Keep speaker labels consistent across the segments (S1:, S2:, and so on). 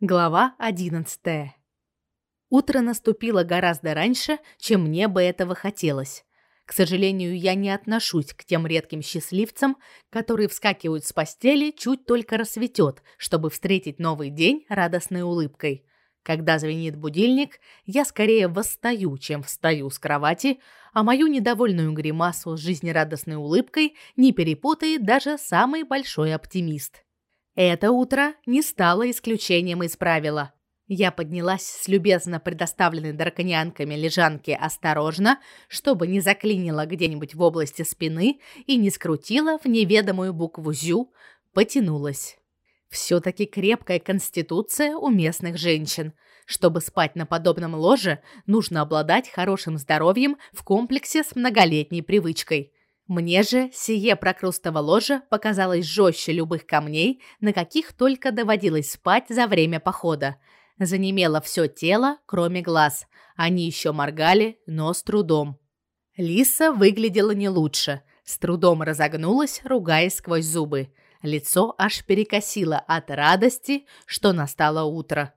S1: Глава 11. Утро наступило гораздо раньше, чем мне бы этого хотелось. К сожалению, я не отношусь к тем редким счастливцам, которые вскакивают с постели чуть только рассветет, чтобы встретить новый день радостной улыбкой. Когда звенит будильник, я скорее восстаю, чем встаю с кровати, а мою недовольную гримасу с жизнерадостной улыбкой не перепутает даже самый большой оптимист. Это утро не стало исключением из правила. Я поднялась с любезно предоставленной драконянками лежанки осторожно, чтобы не заклинило где-нибудь в области спины и не скрутила в неведомую букву «зю», потянулась. Все-таки крепкая конституция у местных женщин. Чтобы спать на подобном ложе, нужно обладать хорошим здоровьем в комплексе с многолетней привычкой. Мне же сие прокрустово ложе показалось жестче любых камней, на каких только доводилось спать за время похода. Занемело все тело, кроме глаз. Они еще моргали, но с трудом. Лиса выглядела не лучше. С трудом разогнулась, ругаясь сквозь зубы. Лицо аж перекосило от радости, что настало утро.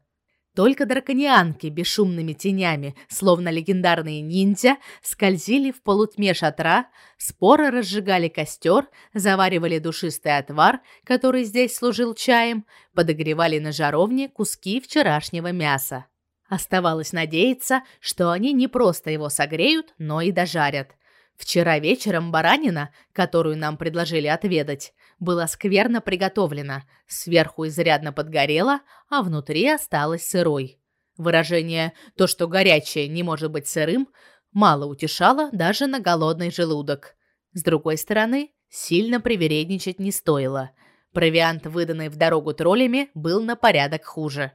S1: Только драконианки бесшумными тенями, словно легендарные ниндзя, скользили в полутьме шатра, споро разжигали костер, заваривали душистый отвар, который здесь служил чаем, подогревали на жаровне куски вчерашнего мяса. Оставалось надеяться, что они не просто его согреют, но и дожарят. Вчера вечером баранина, которую нам предложили отведать, была скверно приготовлена, сверху изрядно подгорела, а внутри осталась сырой. Выражение «то, что горячее не может быть сырым» мало утешало даже на голодный желудок. С другой стороны, сильно привередничать не стоило. Провиант, выданный в дорогу троллями, был на порядок хуже.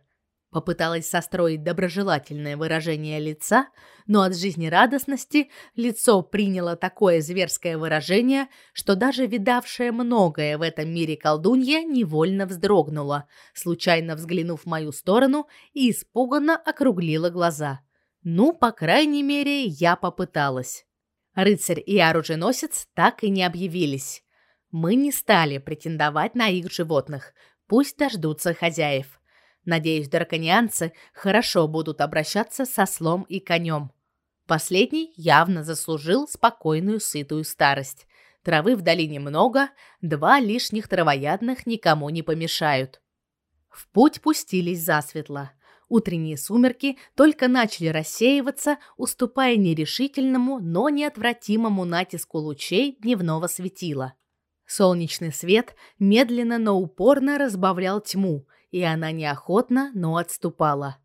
S1: Попыталась состроить доброжелательное выражение лица, но от жизнерадостности лицо приняло такое зверское выражение, что даже видавшая многое в этом мире колдунья невольно вздрогнула, случайно взглянув в мою сторону и испуганно округлила глаза. Ну, по крайней мере, я попыталась. Рыцарь и оруженосец так и не объявились. Мы не стали претендовать на их животных. Пусть дождутся хозяев. Надеюсь, драконианцы хорошо будут обращаться со слом и конем. Последний явно заслужил спокойную сытую старость. Травы в долине много, два лишних травоядных никому не помешают. В путь пустились засветло. Утренние сумерки только начали рассеиваться, уступая нерешительному, но неотвратимому натиску лучей дневного светила. Солнечный свет медленно, но упорно разбавлял тьму, и она неохотно, но отступала.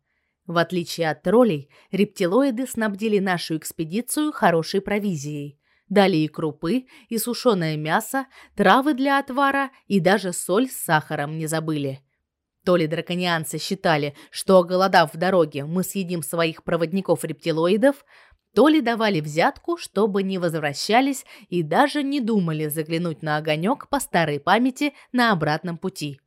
S1: В отличие от троллей, рептилоиды снабдили нашу экспедицию хорошей провизией. Дали и крупы, и сушеное мясо, травы для отвара, и даже соль с сахаром не забыли. То ли драконианцы считали, что, оголодав в дороге, мы съедим своих проводников-рептилоидов, то ли давали взятку, чтобы не возвращались и даже не думали заглянуть на огонек по старой памяти на обратном пути.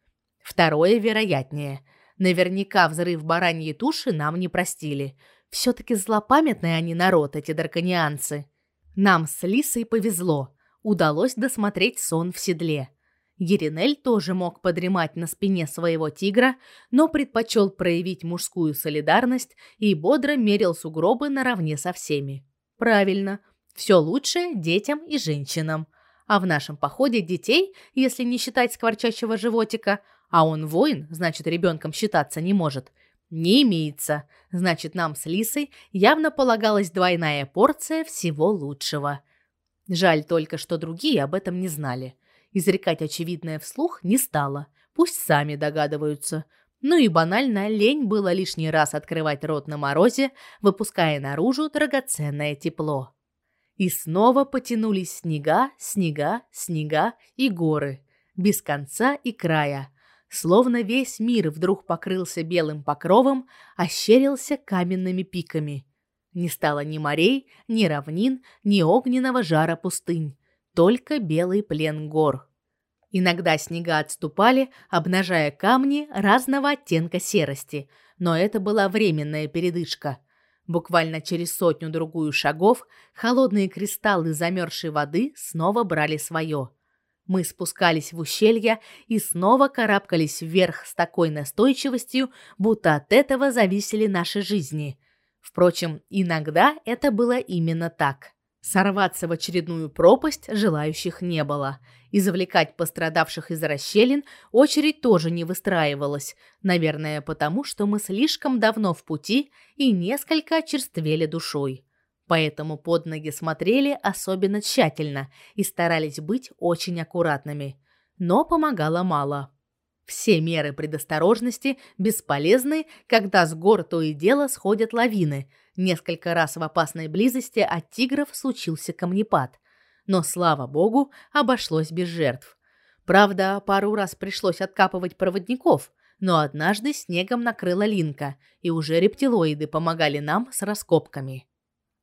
S1: Второе вероятнее. Наверняка взрыв бараньей туши нам не простили. Все-таки злопамятные они народ, эти дарканианцы. Нам с Лисой повезло. Удалось досмотреть сон в седле. Еринель тоже мог подремать на спине своего тигра, но предпочел проявить мужскую солидарность и бодро мерил сугробы наравне со всеми. Правильно, все лучше детям и женщинам. А в нашем походе детей, если не считать скворчащего животика, а он воин, значит, ребенком считаться не может, не имеется. Значит, нам с Лисой явно полагалась двойная порция всего лучшего. Жаль только, что другие об этом не знали. Изрекать очевидное вслух не стало. Пусть сами догадываются. Ну и банально лень было лишний раз открывать рот на морозе, выпуская наружу драгоценное тепло. И снова потянулись снега, снега, снега и горы, без конца и края, Словно весь мир вдруг покрылся белым покровом, ощерился каменными пиками. Не стало ни морей, ни равнин, ни огненного жара пустынь, только белый плен гор. Иногда снега отступали, обнажая камни разного оттенка серости, но это была временная передышка. Буквально через сотню-другую шагов холодные кристаллы замерзшей воды снова брали свое – Мы спускались в ущелье и снова карабкались вверх с такой настойчивостью, будто от этого зависели наши жизни. Впрочем, иногда это было именно так. Сорваться в очередную пропасть желающих не было. И завлекать пострадавших из расщелин очередь тоже не выстраивалась, наверное, потому что мы слишком давно в пути и несколько очерствели душой. Поэтому под ноги смотрели особенно тщательно и старались быть очень аккуратными. Но помогало мало. Все меры предосторожности бесполезны, когда с гор то и дело сходят лавины – Несколько раз в опасной близости от тигров случился камнепад, но слава богу, обошлось без жертв. Правда, пару раз пришлось откапывать проводников, но однажды снегом накрыла линка, и уже рептилоиды помогали нам с раскопками.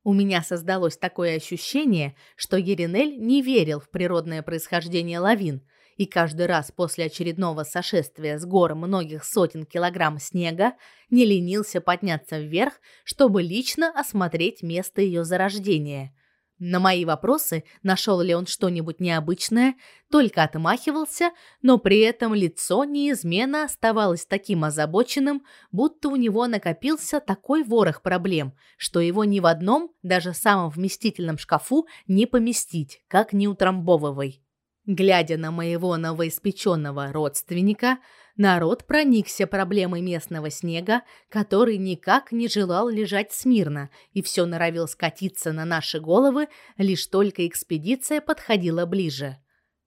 S1: У меня создалось такое ощущение, что Еринель не верил в природное происхождение лавин, и каждый раз после очередного сошествия с гор многих сотен килограмм снега не ленился подняться вверх, чтобы лично осмотреть место ее зарождения. На мои вопросы, нашел ли он что-нибудь необычное, только отмахивался, но при этом лицо неизменно оставалось таким озабоченным, будто у него накопился такой ворох проблем, что его ни в одном, даже самом вместительном шкафу не поместить, как не утрамбовывай. Глядя на моего новоиспеченного родственника, народ проникся проблемой местного снега, который никак не желал лежать смирно и все норовил скатиться на наши головы, лишь только экспедиция подходила ближе.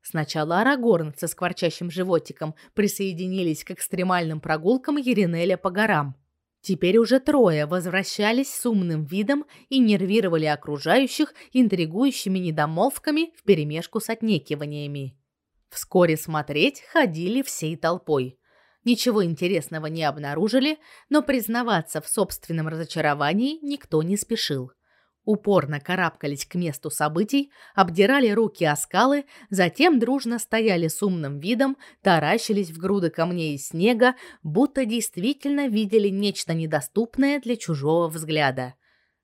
S1: Сначала Арагорн со скворчащим животиком присоединились к экстремальным прогулкам Еринеля по горам. Теперь уже трое возвращались с умным видом и нервировали окружающих интригующими недомолвками вперемешку с отнекиваниями. Вскоре смотреть ходили всей толпой. Ничего интересного не обнаружили, но признаваться в собственном разочаровании никто не спешил упорно карабкались к месту событий, обдирали руки о скалы, затем дружно стояли с умным видом, таращились в груды камней и снега, будто действительно видели нечто недоступное для чужого взгляда.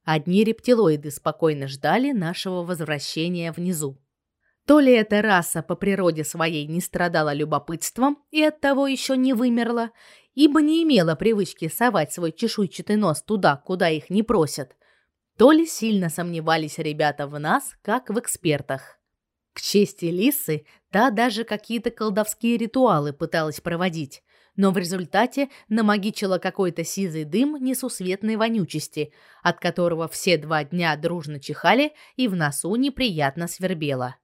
S1: Одни рептилоиды спокойно ждали нашего возвращения внизу. То ли эта раса по природе своей не страдала любопытством и оттого еще не вымерла, ибо не имела привычки совать свой чешуйчатый нос туда, куда их не просят – то ли сильно сомневались ребята в нас, как в экспертах. К чести Лисы, та даже какие-то колдовские ритуалы пыталась проводить, но в результате намагичила какой-то сизый дым несусветной вонючести, от которого все два дня дружно чихали и в носу неприятно свербело.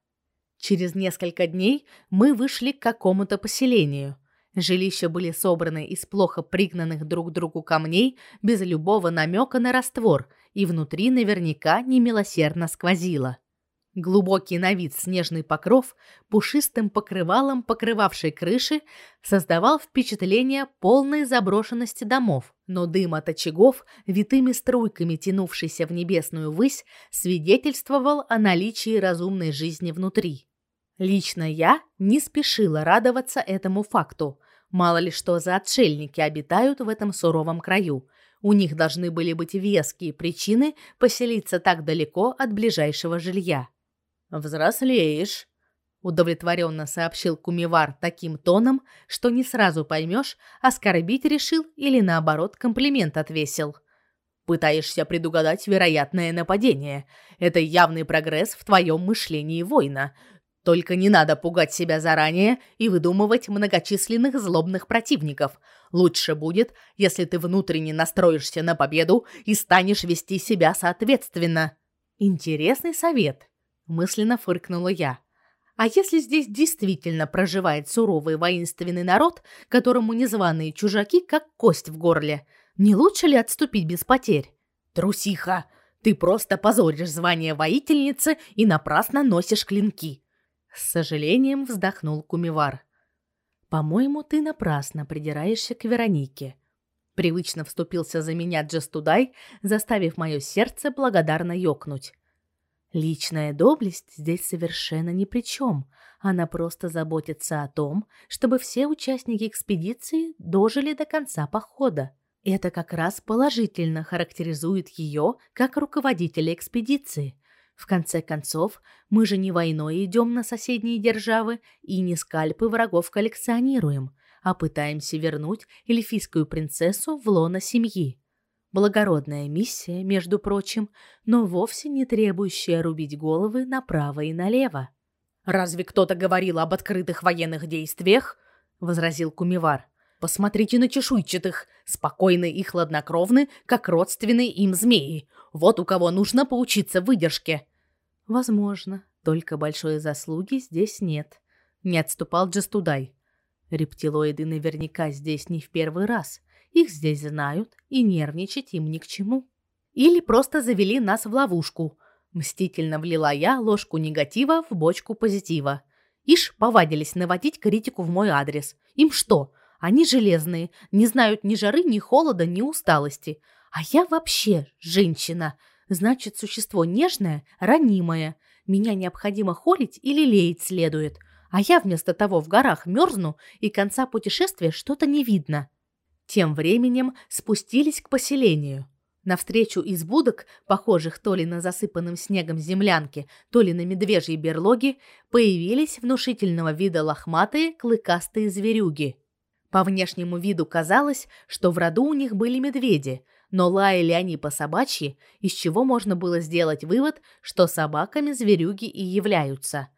S1: Через несколько дней мы вышли к какому-то поселению. Жилища были собраны из плохо пригнанных друг к другу камней без любого намека на раствор – и внутри наверняка немилосердно сквозило. Глубокий на вид снежный покров, пушистым покрывалом покрывавший крыши, создавал впечатление полной заброшенности домов, но дым от очагов, витыми струйками тянувшийся в небесную высь, свидетельствовал о наличии разумной жизни внутри. Лично я не спешила радоваться этому факту. Мало ли что за отшельники обитают в этом суровом краю. У них должны были быть веские причины поселиться так далеко от ближайшего жилья. «Взрослеешь», — удовлетворенно сообщил Кумивар таким тоном, что не сразу поймешь, оскорбить решил или, наоборот, комплимент отвесил. «Пытаешься предугадать вероятное нападение. Это явный прогресс в твоем мышлении воина. Только не надо пугать себя заранее и выдумывать многочисленных злобных противников. Лучше будет, если ты внутренне настроишься на победу и станешь вести себя соответственно. Интересный совет, мысленно фыркнула я. А если здесь действительно проживает суровый воинственный народ, которому незваные чужаки как кость в горле, не лучше ли отступить без потерь? Трусиха, ты просто позоришь звание воительницы и напрасно носишь клинки. С сожалением вздохнул Кумивар. По-моему, ты напрасно придираешься к Веронике. Привычно вступился за меня Джастудай, заставив мое сердце благодарно ёкнуть. Личная доблесть здесь совершенно ни при чем. Она просто заботится о том, чтобы все участники экспедиции дожили до конца похода. Это как раз положительно характеризует ее как руководителя экспедиции. В конце концов, мы же не войной идем на соседние державы и не скальпы врагов коллекционируем, а пытаемся вернуть эльфийскую принцессу в лоно семьи. Благородная миссия, между прочим, но вовсе не требующая рубить головы направо и налево.
S2: «Разве кто-то говорил об открытых военных действиях?» — возразил Кумивар. «Посмотрите на чешуйчатых, спокойны и хладнокровны, как родственные им змеи. Вот у кого нужно поучиться выдержке».
S1: «Возможно, только большой заслуги здесь нет», — не отступал Джастудай. «Рептилоиды наверняка здесь не в первый раз, их здесь знают, и нервничать им ни к чему. Или просто завели нас в ловушку. Мстительно влила я ложку негатива в бочку позитива. Ишь, повадились наводить критику в мой адрес. Им что? Они железные, не знают ни жары, ни холода, ни усталости. А я вообще женщина. Значит, существо нежное, ранимое. Меня необходимо холить или леять следует. А я вместо того в горах мерзну, и конца путешествия что-то не видно. Тем временем спустились к поселению. Навстречу из будок, похожих то ли на засыпанным снегом землянки, то ли на медвежьи берлоги, появились внушительного вида лохматые клыкастые зверюги. По внешнему виду казалось, что в роду у них были медведи, но лаяли они по собачьи, из чего можно было сделать вывод, что собаками зверюги и являются.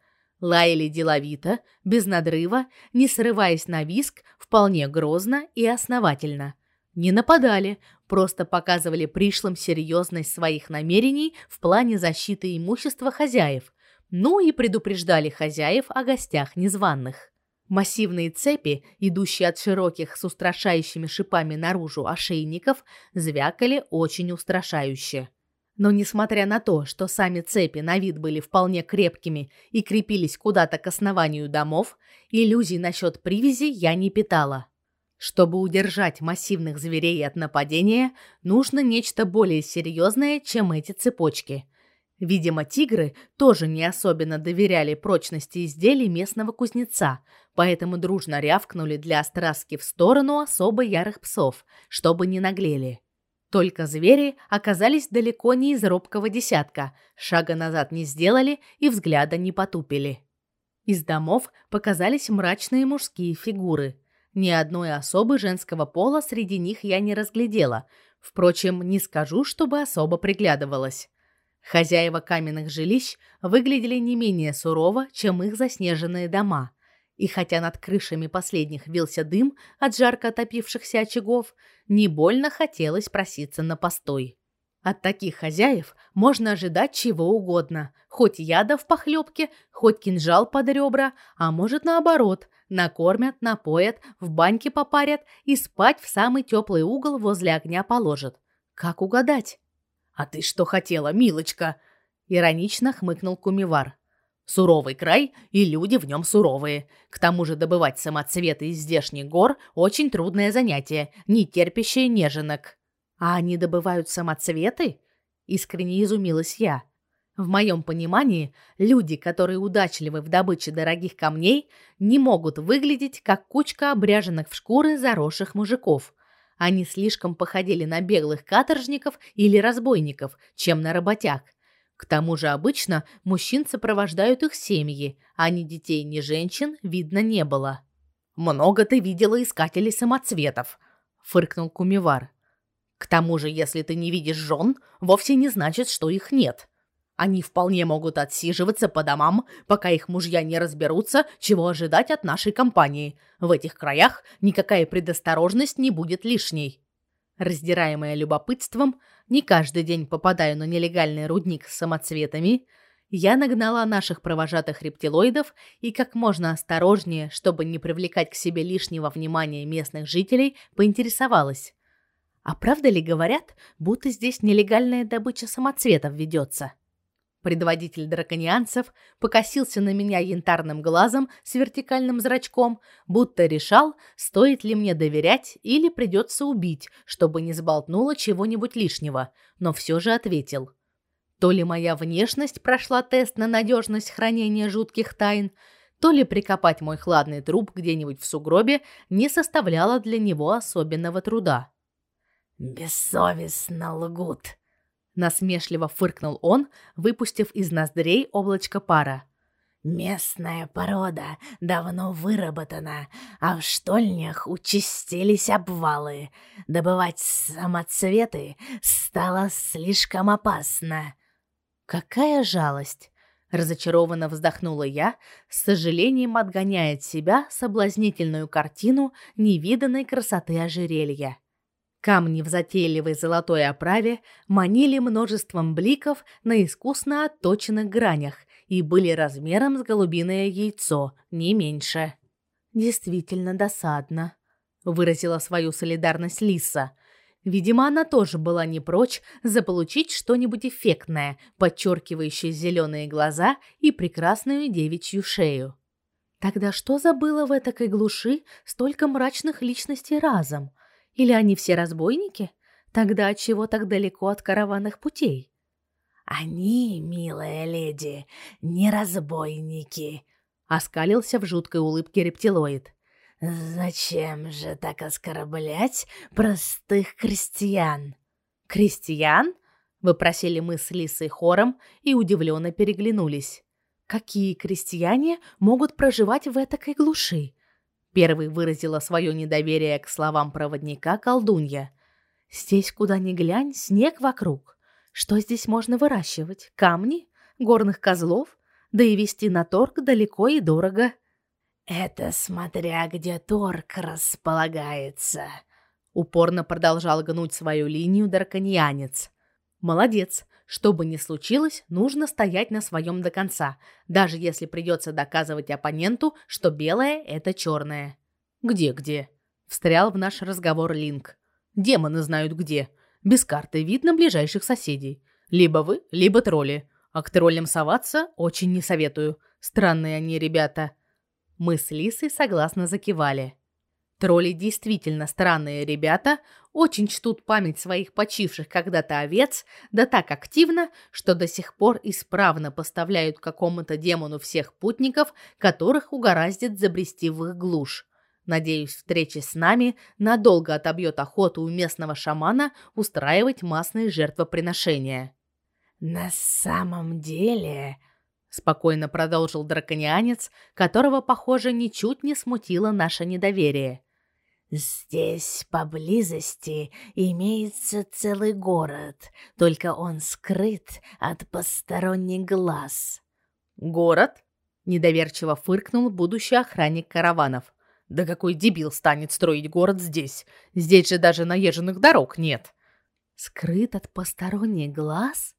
S1: Лаяли деловито, без надрыва, не срываясь на виск, вполне грозно и основательно. Не нападали, просто показывали пришлым серьезность своих намерений в плане защиты имущества хозяев, ну и предупреждали хозяев о гостях незваных. Массивные цепи, идущие от широких с устрашающими шипами наружу ошейников, звякали очень устрашающе. Но несмотря на то, что сами цепи на вид были вполне крепкими и крепились куда-то к основанию домов, иллюзий насчет привязи я не питала. Чтобы удержать массивных зверей от нападения, нужно нечто более серьезное, чем эти цепочки. Видимо, тигры тоже не особенно доверяли прочности изделий местного кузнеца, поэтому дружно рявкнули для остраски в сторону особо ярых псов, чтобы не наглели. Только звери оказались далеко не из робкого десятка, шага назад не сделали и взгляда не потупили. Из домов показались мрачные мужские фигуры. Ни одной особы женского пола среди них я не разглядела. Впрочем, не скажу, чтобы особо приглядывалась. Хозяева каменных жилищ выглядели не менее сурово, чем их заснеженные дома. И хотя над крышами последних вился дым от жарко отопившихся очагов, не больно хотелось проситься на постой. От таких хозяев можно ожидать чего угодно. Хоть яда в похлебке, хоть кинжал под ребра, а может наоборот. Накормят, напоят, в баньке попарят и спать в самый теплый угол возле огня положат. Как угадать?
S2: «А ты что хотела, милочка?» Иронично хмыкнул Кумивар. Суровый край, и люди в нем суровые. К тому же добывать самоцветы из здешних гор – очень трудное занятие, не терпящее неженок.
S1: А они добывают самоцветы? Искренне изумилась я. В моем понимании, люди, которые удачливы в добыче дорогих камней, не могут выглядеть как кучка обряженных в шкуры заросших мужиков. Они слишком походили на беглых каторжников или разбойников, чем на работяг. К тому же обычно мужчин сопровождают их семьи, а ни детей, ни женщин видно не было.
S2: «Много ты видела искателей самоцветов», — фыркнул Кумивар. «К тому же, если ты не видишь жен, вовсе не значит, что их нет. Они вполне могут отсиживаться по домам, пока их мужья не разберутся, чего ожидать от нашей компании. В этих краях никакая предосторожность не будет лишней».
S1: Раздираемая любопытством, не каждый день попадаю на нелегальный рудник с самоцветами, я нагнала наших провожатых рептилоидов и как можно осторожнее, чтобы не привлекать к себе лишнего внимания местных жителей, поинтересовалась. А правда ли говорят, будто здесь нелегальная добыча самоцветов ведется? Предводитель драконианцев покосился на меня янтарным глазом с вертикальным зрачком, будто решал, стоит ли мне доверять или придется убить, чтобы не сболтнуло чего-нибудь лишнего, но все же ответил. То ли моя внешность прошла тест на надежность хранения жутких тайн, то ли прикопать мой хладный труп где-нибудь в сугробе не составляло для него особенного труда.
S3: «Бессовестно лгут»,
S1: Насмешливо фыркнул он, выпустив из ноздрей облачко пара.
S2: Местная порода давно выработана, а в штольнях участились обвалы. Добывать самоцветы стало слишком опасно.
S1: Какая жалость! Разочарованно вздохнула я, с сожалением отгоняя от себя соблазнительную картину невиданной красоты ожерелья. Камни в затейливой золотой оправе манили множеством бликов на искусно отточенных гранях и были размером с голубиное яйцо, не меньше. Действительно досадно, выразила свою солидарность Лиса. Видимо, она тоже была не прочь заполучить что-нибудь эффектное, подчеркивающее зеленые глаза и прекрасную девичью шею. Тогда что забыла в этой глуши столько мрачных личностей разом? Или они все разбойники? Тогда чего так далеко от караванных путей?
S2: Они, милая леди, не разбойники,
S1: оскалился в жуткой улыбке рептилоид.
S2: Зачем же так оскорблять простых крестьян?
S1: Крестьян? выпросили мы с Лисой хором и удивленно переглянулись. Какие крестьяне могут проживать в этой глуши? Первый выразила свое недоверие к словам проводника колдунья. Здесь куда ни глянь, снег вокруг. Что здесь можно выращивать? Камни? Горных козлов? Да и везти на торг далеко и дорого.
S2: Это смотря где торг располагается.
S1: Упорно продолжал гнуть свою линию дарканьянец. Молодец. Что бы ни случилось, нужно стоять на своем до конца, даже если придется доказывать оппоненту, что белое это черное. Где-где? Встрял в наш разговор Линк. Демоны знают где. Без карты видно ближайших соседей. Либо вы, либо тролли. А к троллям соваться очень не советую. Странные они ребята. Мы с Лисой согласно закивали. Тролли действительно странные ребята, очень чтут память своих почивших когда-то овец, да так активно, что до сих пор исправно поставляют какому-то демону всех путников, которых угораздит забрести в их глушь. Надеюсь, встреча с нами надолго отобьет охоту у местного шамана устраивать массные жертвоприношения.
S2: На самом деле,
S1: спокойно продолжил драконианец, которого, похоже, ничуть не смутило наше недоверие.
S2: Здесь поблизости имеется целый город, только он скрыт от посторонних глаз.
S1: Город? Недоверчиво фыркнул будущий охранник караванов. Да какой дебил станет строить город здесь? Здесь же даже наезженных дорог нет. Скрыт от посторонних глаз?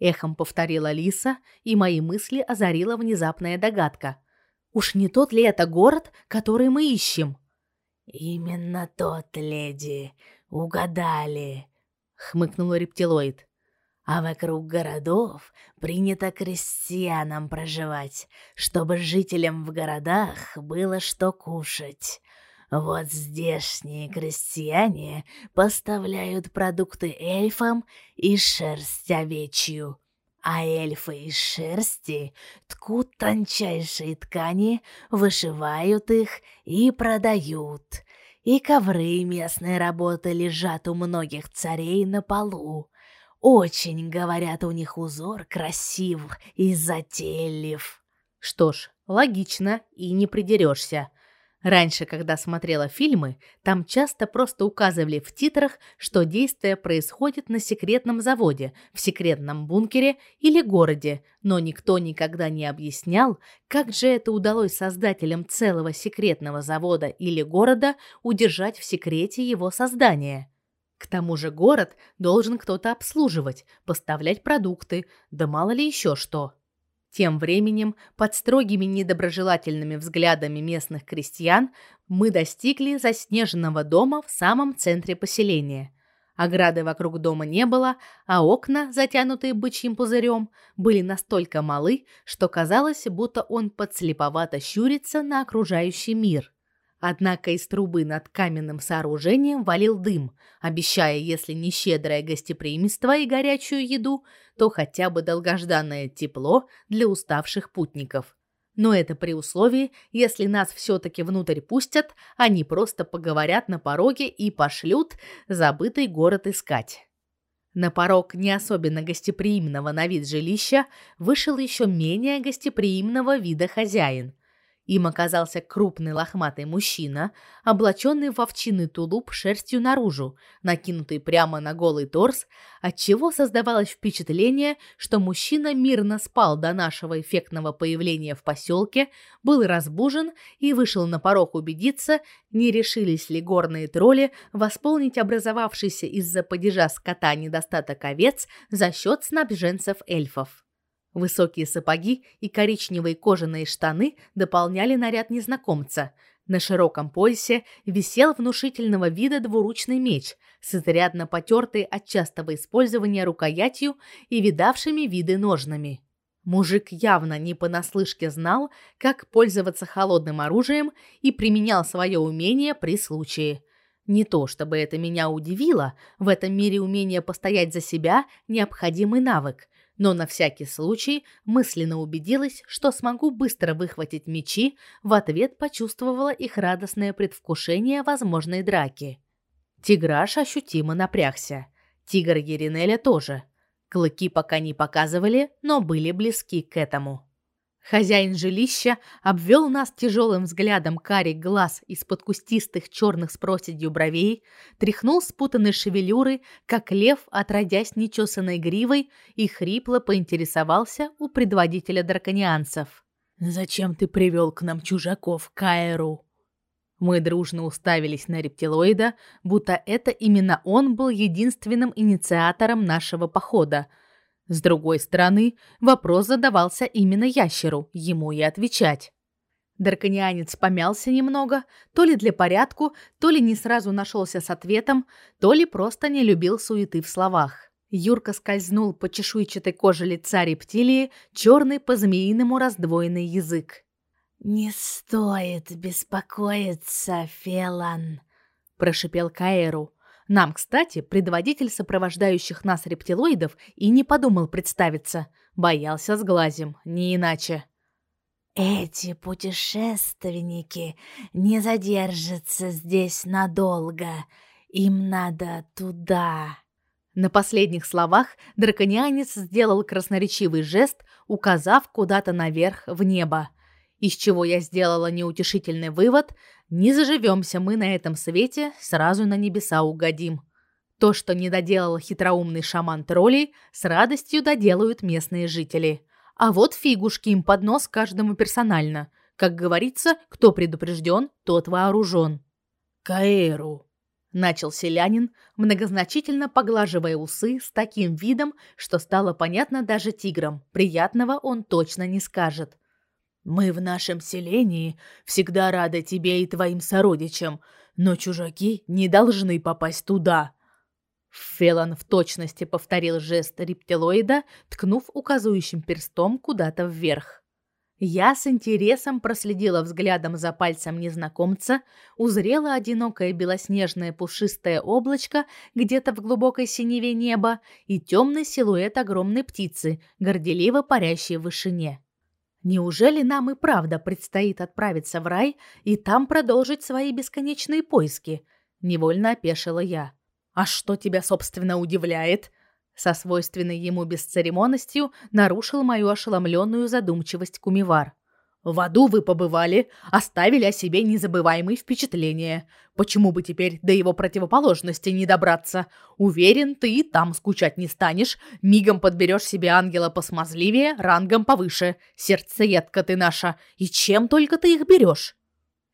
S1: Эхом повторила Лиса, и мои мысли озарила внезапная догадка. Уж не тот ли это город, который мы ищем?
S2: «Именно тот, леди, угадали», — хмыкнул рептилоид. «А вокруг городов принято крестьянам проживать, чтобы жителям в городах было что кушать. Вот здешние крестьяне поставляют продукты эльфам и шерсть овечью а эльфы из шерсти ткут тончайшие ткани, вышивают их и продают. И ковры местной работы лежат у многих царей на полу. Очень, говорят, у них узор красив и затейлив.
S1: Что ж, логично и не придерешься. Раньше, когда смотрела фильмы, там часто просто указывали в титрах, что действие происходит на секретном заводе, в секретном бункере или городе, но никто никогда не объяснял, как же это удалось создателям целого секретного завода или города удержать в секрете его создания. К тому же город должен кто-то обслуживать, поставлять продукты, да мало ли еще что. Тем временем, под строгими недоброжелательными взглядами местных крестьян, мы достигли заснеженного дома в самом центре поселения. Ограды вокруг дома не было, а окна, затянутые бычьим пузырем, были настолько малы, что казалось, будто он подслеповато щурится на окружающий мир. Однако из трубы над каменным сооружением валил дым, обещая, если не щедрое гостеприимство и горячую еду, то хотя бы долгожданное тепло для уставших путников. Но это при условии, если нас все-таки внутрь пустят, они просто поговорят на пороге и пошлют забытый город искать. На порог не особенно гостеприимного на вид жилища вышел еще менее гостеприимного вида хозяин – им оказался крупный лохматый мужчина, облаченный в овчинный тулуп шерстью наружу, накинутый прямо на голый торс, отчего создавалось впечатление, что мужчина мирно спал до нашего эффектного появления в поселке, был разбужен и вышел на порог убедиться, не решились ли горные тролли восполнить образовавшийся из-за падежа скота недостаток овец за счет снабженцев эльфов. Высокие сапоги и коричневые кожаные штаны дополняли наряд незнакомца. На широком поясе висел внушительного вида двуручный меч с изрядно потертой от частого использования рукоятью и видавшими виды ножнами. Мужик явно не понаслышке знал, как пользоваться холодным оружием и применял свое умение при случае. Не то чтобы это меня удивило, в этом мире умение постоять за себя необходимый навык, но на всякий случай мысленно убедилась, что смогу быстро выхватить мечи, в ответ почувствовала их радостное предвкушение возможной драки. Тиграш ощутимо напрягся. Тигр Еринеля тоже. Клыки пока не показывали, но были близки к этому. Хозяин жилища обвел нас тяжелым взглядом карих глаз из-под кустистых черных с проседью бровей, тряхнул спутанной шевелюры, как лев, отродясь нечесанной гривой, и хрипло поинтересовался у предводителя драконианцев. «Зачем ты привел к нам чужаков, Каэру?» Мы дружно уставились на рептилоида, будто это именно он был единственным инициатором нашего похода — с другой стороны, вопрос задавался именно ящеру, ему и отвечать. Драконианец помялся немного, то ли для порядку, то ли не сразу нашелся с ответом, то ли просто не любил суеты в словах. Юрка скользнул по чешуйчатой коже лица рептилии, черный по-змеиному раздвоенный язык.
S2: «Не стоит беспокоиться, Фелан», – прошипел Каэру.
S1: Нам, кстати, предводитель сопровождающих нас рептилоидов и не подумал представиться. Боялся сглазим, не иначе.
S2: Эти путешественники не задержатся здесь надолго. Им надо туда.
S1: На последних словах драконианец сделал красноречивый жест, указав куда-то наверх в небо из чего я сделала неутешительный вывод: не заживемся мы на этом свете, сразу на небеса угодим. То, что не доделал хитроумный шаман троллей, с радостью доделают местные жители. А вот фигушки им под нос каждому персонально. Как говорится, кто предупрежден, тот вооружен.
S2: Каэру,
S1: начал селянин, многозначительно поглаживая усы с таким видом, что стало понятно даже тиграм. Приятного он точно не скажет.
S2: Мы в нашем селении всегда рады тебе и твоим сородичам, но чужаки не должны попасть туда.
S1: Фелан в точности повторил жест рептилоида, ткнув указующим перстом куда-то вверх. Я с интересом проследила взглядом за пальцем незнакомца, узрела одинокое белоснежное пушистое облачко где-то в глубокой синеве неба и темный силуэт огромной птицы, горделиво парящей в вышине. Неужели нам и правда предстоит отправиться в рай и там продолжить свои бесконечные поиски? Невольно опешила я. А что тебя, собственно, удивляет? Со свойственной ему бесцеремонностью нарушил мою ошеломленную задумчивость Кумивар. В аду вы побывали, оставили о себе незабываемые впечатления. Почему бы теперь до его противоположности не добраться? Уверен, ты и там скучать не станешь. Мигом подберешь себе ангела посмазливее, рангом повыше. Сердцеедка ты наша. И чем только ты их берешь?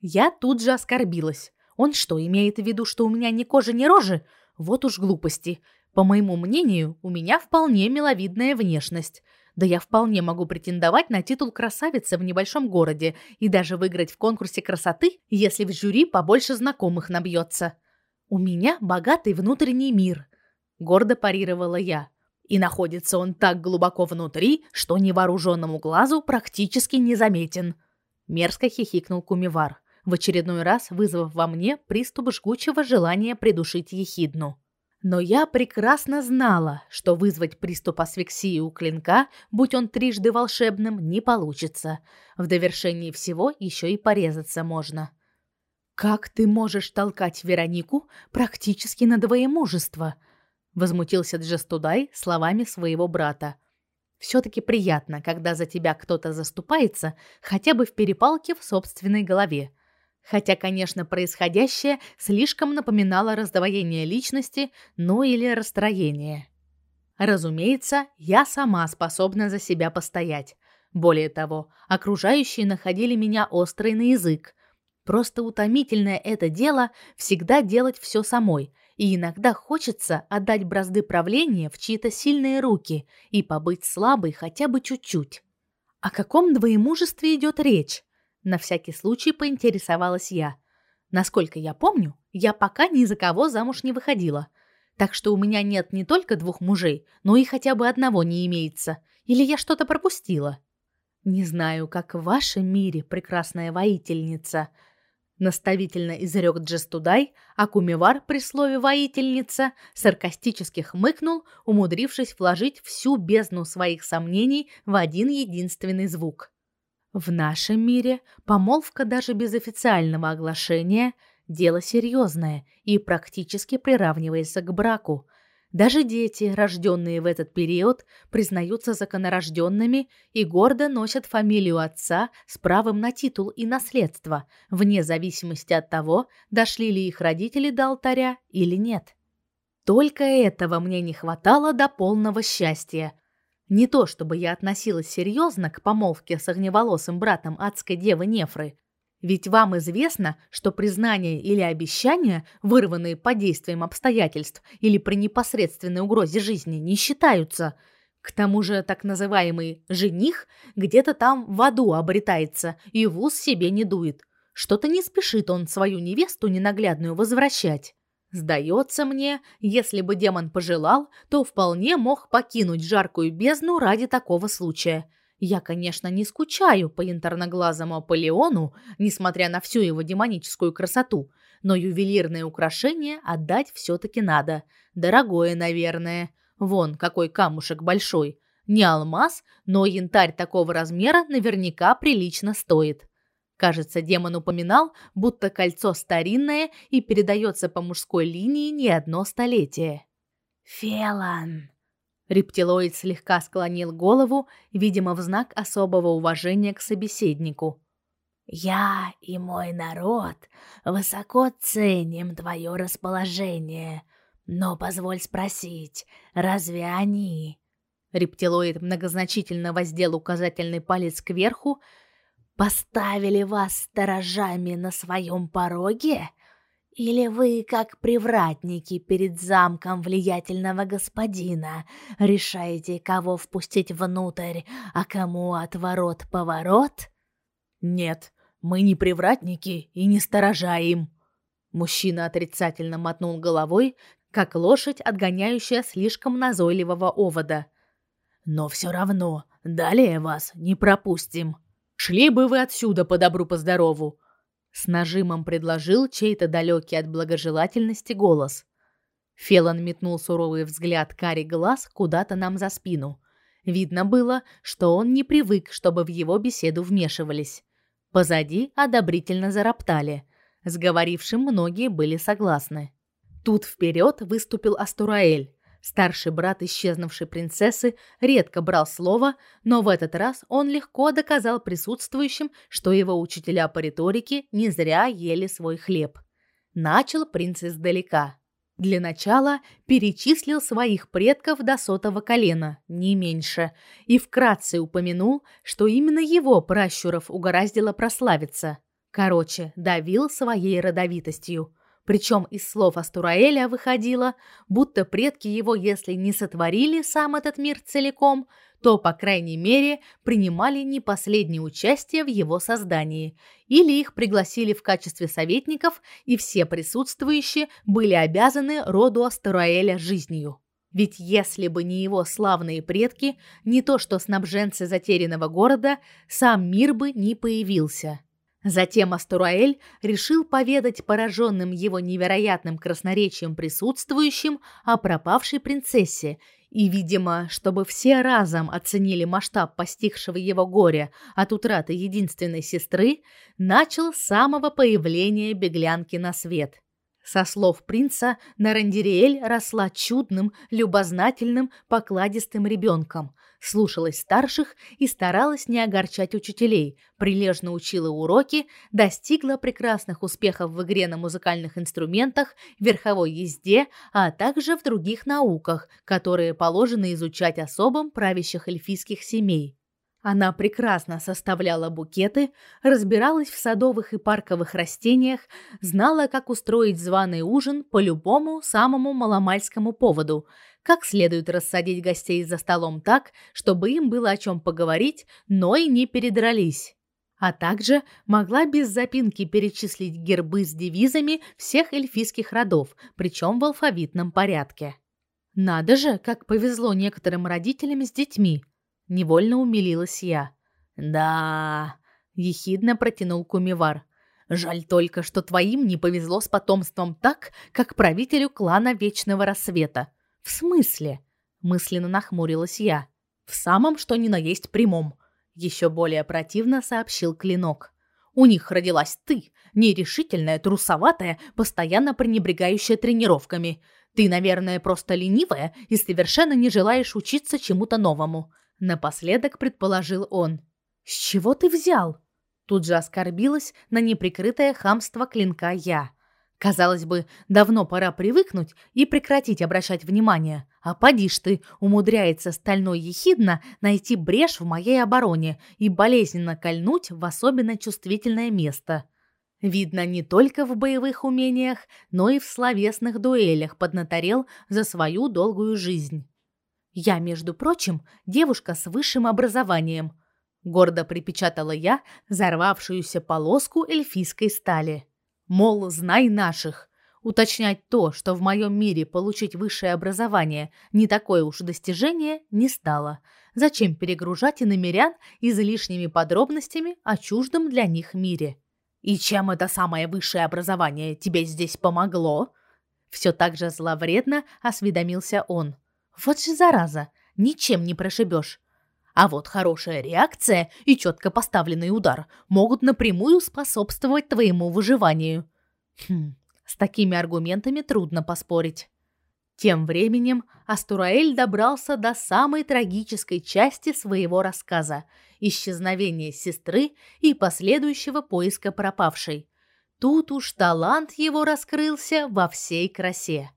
S1: Я тут же оскорбилась. Он что, имеет в виду, что у меня ни кожи, ни рожи? Вот уж глупости. По моему мнению, у меня вполне миловидная внешность. Да я вполне могу претендовать на титул красавицы в небольшом городе и даже выиграть в конкурсе красоты, если в жюри побольше знакомых набьется. У меня богатый внутренний мир, гордо парировала я. И находится он так глубоко внутри, что невооруженному глазу практически незаметен. Мерзко хихикнул Кумивар, в очередной раз вызвав во мне приступ жгучего желания придушить ехидну. Но я прекрасно знала, что вызвать приступ асфиксии у клинка, будь он трижды волшебным, не получится. В довершении всего еще и порезаться можно. Как ты можешь толкать Веронику практически на двоемужество? возмутился Джестудай словами своего брата. все таки приятно, когда за тебя кто-то заступается, хотя бы в перепалке в собственной голове. Хотя, конечно, происходящее слишком напоминало раздвоение личности, ну или расстроение. Разумеется, я сама способна за себя постоять. Более того, окружающие находили меня острой на язык. Просто утомительное это дело всегда делать все самой, и иногда хочется отдать бразды правления в чьи-то сильные руки и побыть слабой хотя бы чуть-чуть. О каком двоемужестве идет речь? На всякий случай поинтересовалась я. Насколько я помню, я пока ни за кого замуж не выходила – так что у меня нет не только двух мужей, но и хотя бы одного не имеется. Или я что-то пропустила? Не знаю, как в вашем мире, прекрасная воительница, наставительно изрек Джестудай, а Кумивар при слове воительница саркастически хмыкнул, умудрившись вложить всю бездну своих сомнений в один единственный звук. В нашем мире помолвка даже без официального оглашения Дело серьезное и практически приравнивается к браку. Даже дети, рожденные в этот период, признаются законорожденными и гордо носят фамилию отца с правом на титул и наследство, вне зависимости от того, дошли ли их родители до алтаря или нет. Только этого мне не хватало до полного счастья. Не то чтобы я относилась серьезно к помолвке с огневолосым братом адской девы Нефры, ведь вам известно, что признание или обещания, вырванные под действием обстоятельств или при непосредственной угрозе жизни, не считаются. К тому же так называемый «жених» где-то там в аду обретается и в ус себе не дует. Что-то не спешит он свою невесту ненаглядную возвращать. Сдается мне, если бы демон пожелал, то вполне мог покинуть жаркую бездну ради такого случая – я, конечно, не скучаю по интерноглазому Аполеону, несмотря на всю его демоническую красоту, но ювелирное украшение отдать все таки надо. Дорогое, наверное. Вон какой камушек большой. Не алмаз, но янтарь такого размера наверняка прилично стоит. Кажется, демон упоминал, будто кольцо старинное и передается по мужской линии не одно столетие.
S2: Фелан,
S1: Рептилоид слегка склонил голову, видимо, в знак особого уважения к собеседнику.
S2: «Я и мой народ высоко ценим твое расположение, но позволь спросить, разве они...»
S1: Рептилоид многозначительно воздел указательный палец кверху.
S2: «Поставили вас сторожами на своем пороге?» Или вы, как привратники перед замком влиятельного господина, решаете, кого впустить внутрь, а кому отворот-поворот?
S1: Нет, мы не привратники и не сторожа им. Мужчина отрицательно мотнул головой, как лошадь, отгоняющая слишком назойливого овода. Но все равно, далее вас не пропустим. Шли бы вы отсюда по добру по здорову. С нажимом предложил чей-то далекий от благожелательности голос. Фелан метнул суровый взгляд карий глаз куда-то нам за спину. Видно было, что он не привык, чтобы в его беседу вмешивались. Позади одобрительно зароптали. С говорившим многие были согласны. Тут вперед выступил Астураэль, Старший брат исчезнувшей принцессы редко брал слово, но в этот раз он легко доказал присутствующим, что его учителя по риторике не зря ели свой хлеб. Начал принц издалека. Для начала перечислил своих предков до сотого колена, не меньше, и вкратце упомянул, что именно его пращуров угораздило прославиться. Короче, давил своей родовитостью – причем из слов Астураэля выходило, будто предки его, если не сотворили сам этот мир целиком, то, по крайней мере, принимали не последнее участие в его создании, или их пригласили в качестве советников, и все присутствующие были обязаны роду Астураэля жизнью. Ведь если бы не его славные предки, не то что снабженцы затерянного города, сам мир бы не появился. Затем Астураэль решил поведать пораженным его невероятным красноречием присутствующим о пропавшей принцессе и, видимо, чтобы все разом оценили масштаб постигшего его горя от утраты единственной сестры, начал с самого появления беглянки на свет. Со слов принца, Нарандириэль росла чудным, любознательным, покладистым ребенком, слушалась старших и старалась не огорчать учителей, прилежно учила уроки, достигла прекрасных успехов в игре на музыкальных инструментах, верховой езде, а также в других науках, которые положено изучать особам правящих эльфийских семей. Она прекрасно составляла букеты, разбиралась в садовых и парковых растениях, знала, как устроить званый ужин по любому самому маломальскому поводу, как следует рассадить гостей за столом так, чтобы им было о чем поговорить, но и не передрались. А также могла без запинки перечислить гербы с девизами всех эльфийских родов, причем в алфавитном порядке. Надо же, как повезло некоторым родителям с детьми. Невольно умилилась я. Да, ехидно протянул Кумивар. Жаль только, что твоим не повезло с потомством так, как правителю клана Вечного Рассвета. В смысле? мысленно нахмурилась я. В самом что ни на есть прямом, еще более противно сообщил Клинок. У них родилась ты, нерешительная, трусоватая, постоянно пренебрегающая тренировками. Ты, наверное, просто ленивая и совершенно не желаешь учиться чему-то новому. Напоследок предположил он. «С чего ты взял?» Тут же оскорбилась на неприкрытое хамство клинка я. Казалось бы, давно пора привыкнуть и прекратить обращать внимание. А поди ж ты, умудряется стальной ехидно найти брешь в моей обороне и болезненно кольнуть в особенно чувствительное место. Видно, не только в боевых умениях, но и в словесных дуэлях поднаторел за свою долгую жизнь. Я, между прочим, девушка с высшим образованием, гордо припечатала я взорвавшуюся полоску эльфийской стали. Мол, знай наших. Уточнять то, что в моем мире получить высшее образование не такое уж достижение, не стало. Зачем перегружать иномерян излишними подробностями о чуждом для них мире? И чем это самое высшее образование тебе здесь помогло? Все так же зловредно осведомился он. Вот же зараза, ничем не прошибешь. А вот хорошая реакция и четко поставленный удар могут напрямую способствовать твоему выживанию. Хм, с такими аргументами трудно поспорить. Тем временем Астураэль добрался до самой трагической части своего рассказа – исчезновения сестры и последующего поиска пропавшей. Тут уж талант его раскрылся во всей красе.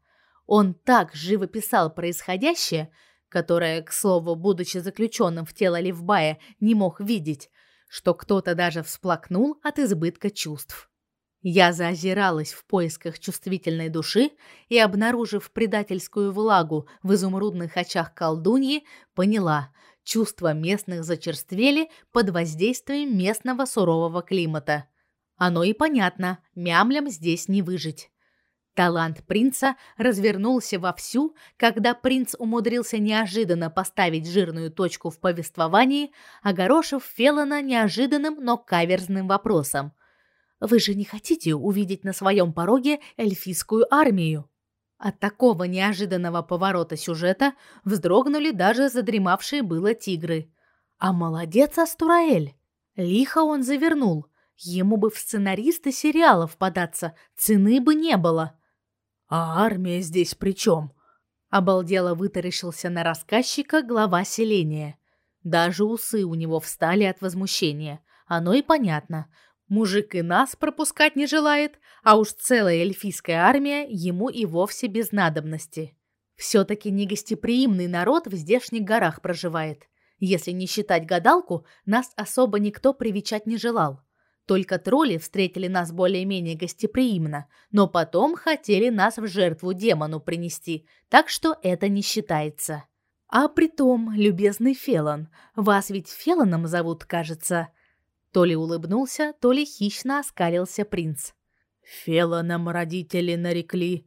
S1: Он так живописал происходящее, которое, к слову, будучи заключенным в тело Левбая, не мог видеть, что кто-то даже всплакнул от избытка чувств. Я заозиралась в поисках чувствительной души и, обнаружив предательскую влагу в изумрудных очах колдуньи, поняла, чувства местных зачерствели под воздействием местного сурового климата. Оно и понятно, мямлям здесь не выжить. Талант принца развернулся вовсю, когда принц умудрился неожиданно поставить жирную точку в повествовании, огорошив Фелана неожиданным, но каверзным вопросом. «Вы же не хотите увидеть на своем пороге эльфийскую армию?» От такого неожиданного поворота сюжета вздрогнули даже задремавшие было тигры. А молодец Астураэль! Лихо он завернул. Ему бы в сценаристы сериалов податься, цены бы не было. А армия здесь при чем? Обалдело вытаращился на рассказчика глава селения. Даже усы у него встали от возмущения. Оно и понятно. Мужик и нас пропускать не желает, а уж целая эльфийская армия ему и вовсе без надобности. Все-таки негостеприимный народ в здешних горах проживает. Если не считать гадалку, нас особо никто привечать не желал. Только тролли встретили нас более-менее гостеприимно, но потом хотели нас в жертву демону принести, так что это не считается. А притом, любезный Фелон, вас ведь Фелоном зовут, кажется. То ли улыбнулся, то ли хищно оскалился принц. Фелоном родители нарекли,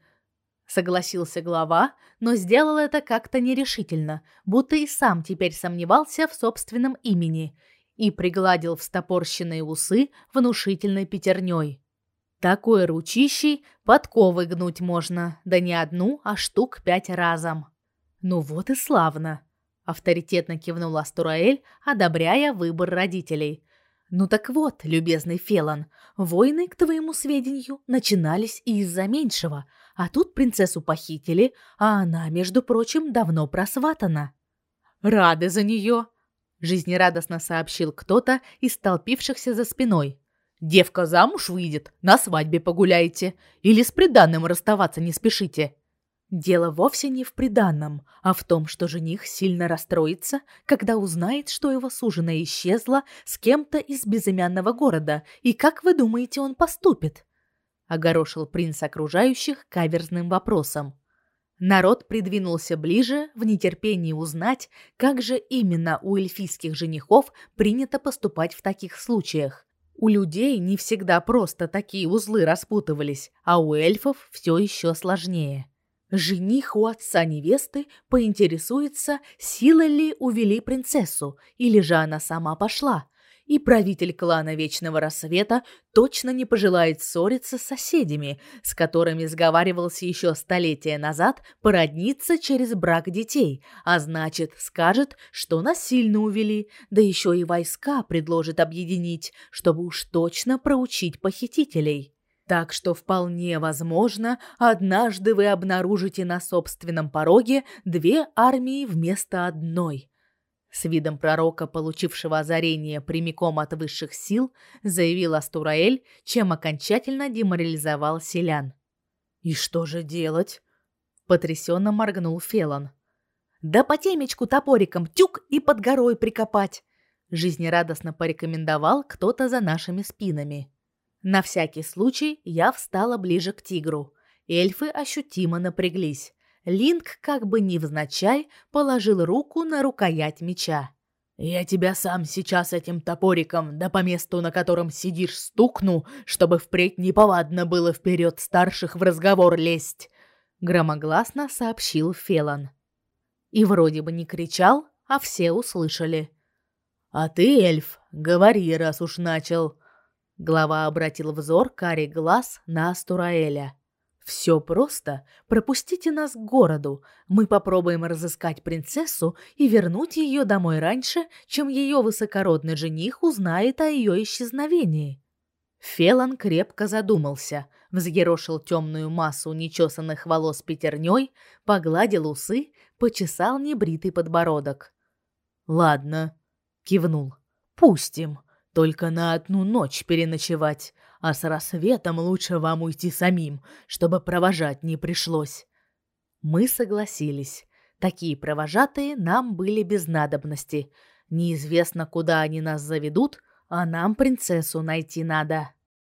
S1: согласился глава, но сделал это как-то нерешительно, будто и сам теперь сомневался в собственном имени и пригладил встопорщенные усы внушительной пятерней. Такой ручищей подковы гнуть можно, да не одну, а штук пять разом. Ну вот и славно, авторитетно кивнул Астураэль, одобряя выбор родителей. Ну так вот, любезный Фелан, войны, к твоему сведению, начинались и из-за меньшего, а тут принцессу похитили, а она, между прочим, давно просватана.
S2: Рады за нее, жизнерадостно сообщил кто-то из столпившихся за спиной. Девка замуж выйдет, на свадьбе погуляйте или с приданным расставаться не спешите.
S1: Дело вовсе не в приданном, а в том, что жених сильно расстроится, когда узнает, что его суженая исчезла с кем-то из безымянного города, и как вы думаете, он поступит? Огорошил принц окружающих каверзным вопросом. Народ придвинулся ближе в нетерпении узнать, как же именно у эльфийских женихов принято поступать в таких случаях. У людей не всегда просто такие узлы распутывались, а у эльфов все еще сложнее. Жених у отца невесты поинтересуется, силой ли увели принцессу, или же она сама пошла. И правитель клана Вечного Рассвета точно не пожелает ссориться с соседями, с которыми сговаривался еще столетия назад породниться через брак детей, а значит, скажет, что насильно увели, да еще и войска предложит объединить, чтобы уж точно проучить похитителей. Так что вполне возможно, однажды вы обнаружите на собственном пороге две армии вместо одной. С видом пророка, получившего озарение прямиком от высших сил, заявил Астураэль, чем окончательно деморализовал селян.
S2: «И что же делать?» – потрясенно моргнул Фелон.
S1: «Да по темечку топориком тюк и под горой прикопать!» – жизнерадостно порекомендовал кто-то за нашими спинами. На всякий случай я встала ближе к тигру. Эльфы ощутимо напряглись. Линк, как бы невзначай, положил руку на рукоять меча.
S2: «Я тебя сам сейчас этим топориком, да по месту, на котором сидишь, стукну, чтобы впредь неповадно было вперед старших в разговор лезть», — громогласно сообщил Фелан.
S1: И вроде бы не кричал, а все услышали.
S2: «А ты, эльф, говори, раз уж начал»,
S1: Глава обратил взор карий глаз на Астураэля. «Все просто. Пропустите нас к городу. Мы попробуем разыскать принцессу и вернуть ее домой раньше, чем ее высокородный жених узнает о ее исчезновении». Фелан крепко задумался, взъерошил темную массу нечесанных волос пятерней, погладил усы, почесал небритый подбородок.
S2: «Ладно», — кивнул, — «пустим». Только на одну ночь переночевать, а с рассветом лучше вам уйти самим, чтобы провожать не пришлось.
S1: Мы согласились. Такие провожатые нам были без надобности. Неизвестно, куда они нас заведут, а нам принцессу найти надо.